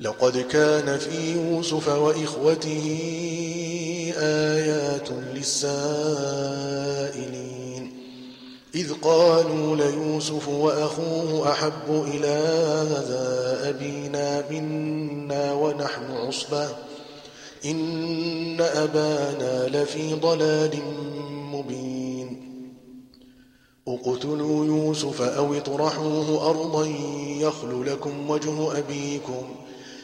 لقد كان في يوسف وإخوته آيات للسائلين. إذ قالوا ليوسف وأخوه أحب إلى أبينا منا ونحن عصبة. إن أبانا لفي ضلال مبين. اقتلوا يوسف أو اطرحوه أرضا يخل لكم وجه أبيكم.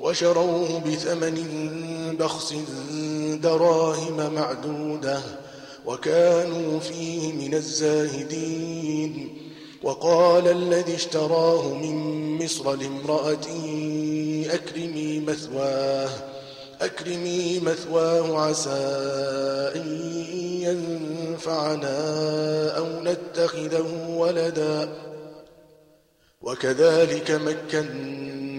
وشروه بثمن بخس دراهم معدودة وكانوا فيه من الزاهدين وقال الذي اشتراه من مصر لامرأته أكرمي مثواه أكرمي مثواه عسى أن ينفعنا أو نتخذه ولدا. وكذلك مكنا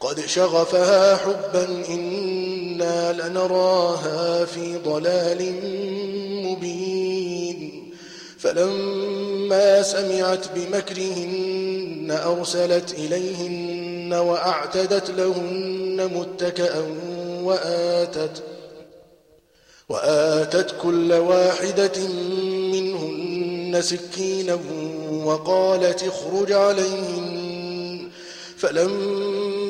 قد شغفها حبا إنا لنراها في ضلال مبين. فلما سمعت بمكرهن أرسلت إليهن وأعتدت لهن متكأ وآتت وآتت كل واحدة منهن سكينا وقالت اخرج عليهن. فلما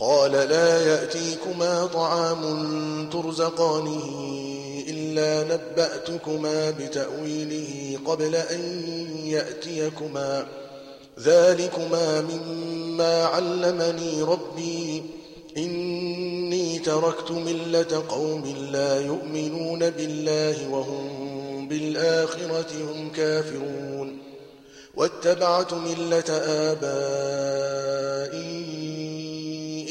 قال لا يأتيكما طعام ترزقانه إلا نبأتكما بتأويله قبل أن يأتيكما. ذلكما مما علمني ربي. إني تركت ملة قوم لا يؤمنون بالله وهم بالآخرة هم كافرون. واتبعت ملة آبائي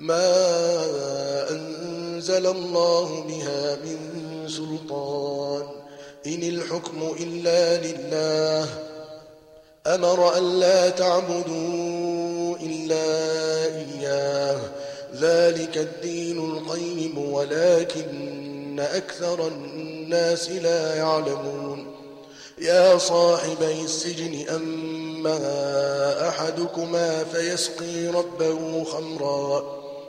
ما أنزل الله بها من سلطان إن الحكم إلا لله أمر أن لا تعبدوا إلا إياه ذلك الدين القيم ولكن أكثر الناس لا يعلمون. يا صاحبي السجن أما أحدكما فيسقي ربه خمرا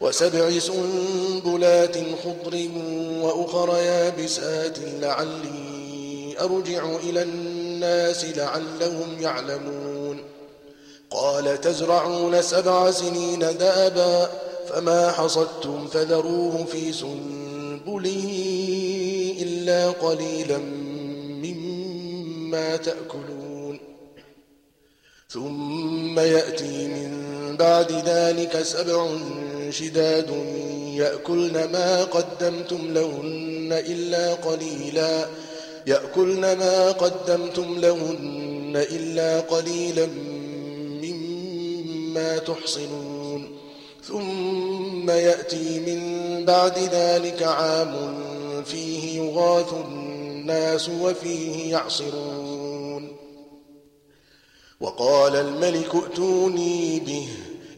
وسبع سنبلات خضر وأخر يابسات لعلي أرجع إلى الناس لعلهم يعلمون. قال تزرعون سبع سنين دابا فما حصدتم فذروه في سنبله إلا قليلا مما تأكلون. ثم يأتي من بعد ذلك سبع شداد يأكلن ما قدمتم لهن إلا قليلا. يأكلن ما قدمتم لهن إلا قليلا مما تحصنون. ثم يأتي من بعد ذلك عام فيه يغاث الناس وفيه يعصرون. وقال الملك ائتوني به.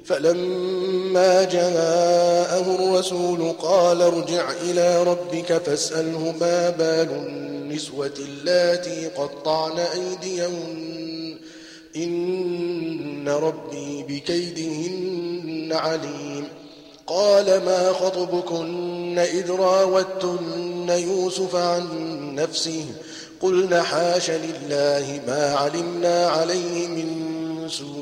فلما جاءه الرسول قال ارجع إلى ربك فاسأله ما بال النسوة اللاتي قطعن أيديهن. إن ربي بكيدهن عليم. قال ما خطبكن إذ راوتن يوسف عن نفسه؟ قلنا حاش لله ما علمنا عليه من سوء.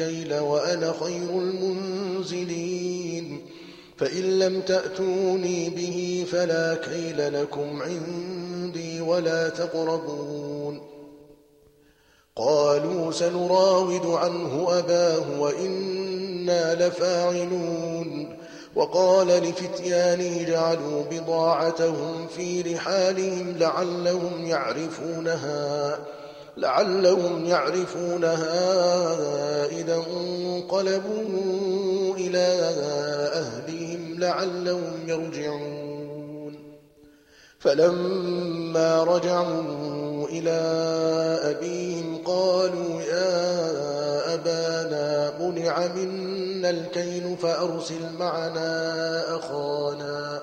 الكيل وأنا خير المنزلين. فإن لم تأتوني به فلا كيل لكم عندي ولا تقربون. قالوا سنراود عنه أباه وإنا لفاعلون. وقال لفتيانه جعلوا بضاعتهم في رحالهم لعلهم يعرفونها. لعلهم يعرفونها إذا انقلبوا إلى أهلهم لعلهم يرجعون. فلما رجعوا إلى أبيهم قالوا يا أبانا منع منا الكيل فأرسل معنا أخانا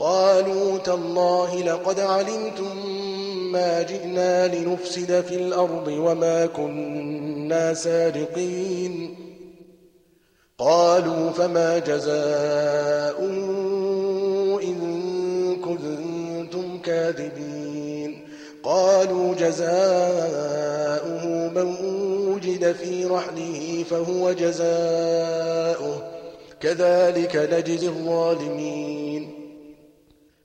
قالوا تالله لقد علمتم ما جئنا لنفسد في الأرض وما كنا سارقين. قالوا فما جزاء إن كنتم كاذبين. قالوا جزاؤه من وجد في رحله فهو جزاؤه. كذلك نجزي الظالمين.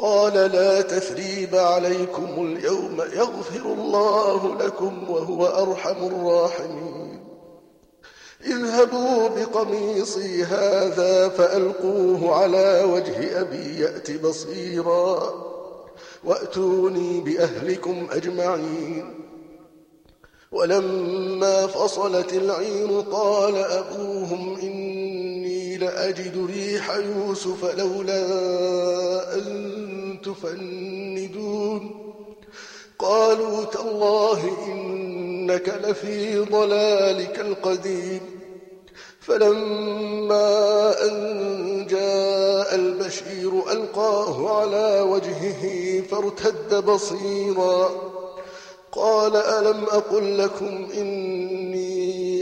قال لا تثريب عليكم اليوم يغفر الله لكم وهو أرحم الراحمين. اذهبوا بقميصي هذا فألقوه على وجه أبي يأت بصيرا وأتوني بأهلكم أجمعين. ولما فصلت العير قال أبوهم إني لأجد ريح يوسف لولا أن تفندون. قالوا تالله إنك لفي ضلالك القديم. فلما أن جاء البشير ألقاه على وجهه فارتد بصيرا. قال ألم أقل لكم إني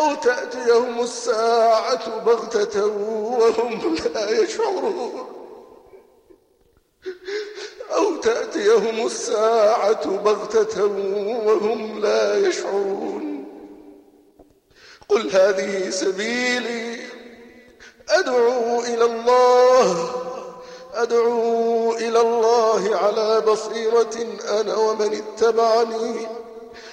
أو تأتيهم الساعة بغتة وهم لا يشعرون. تأتيهم الساعة بغتة وهم لا يشعرون. قل هذه سبيلي. أدعو إلى الله. أدعو إلى الله على بصيرة أنا ومن اتبعني.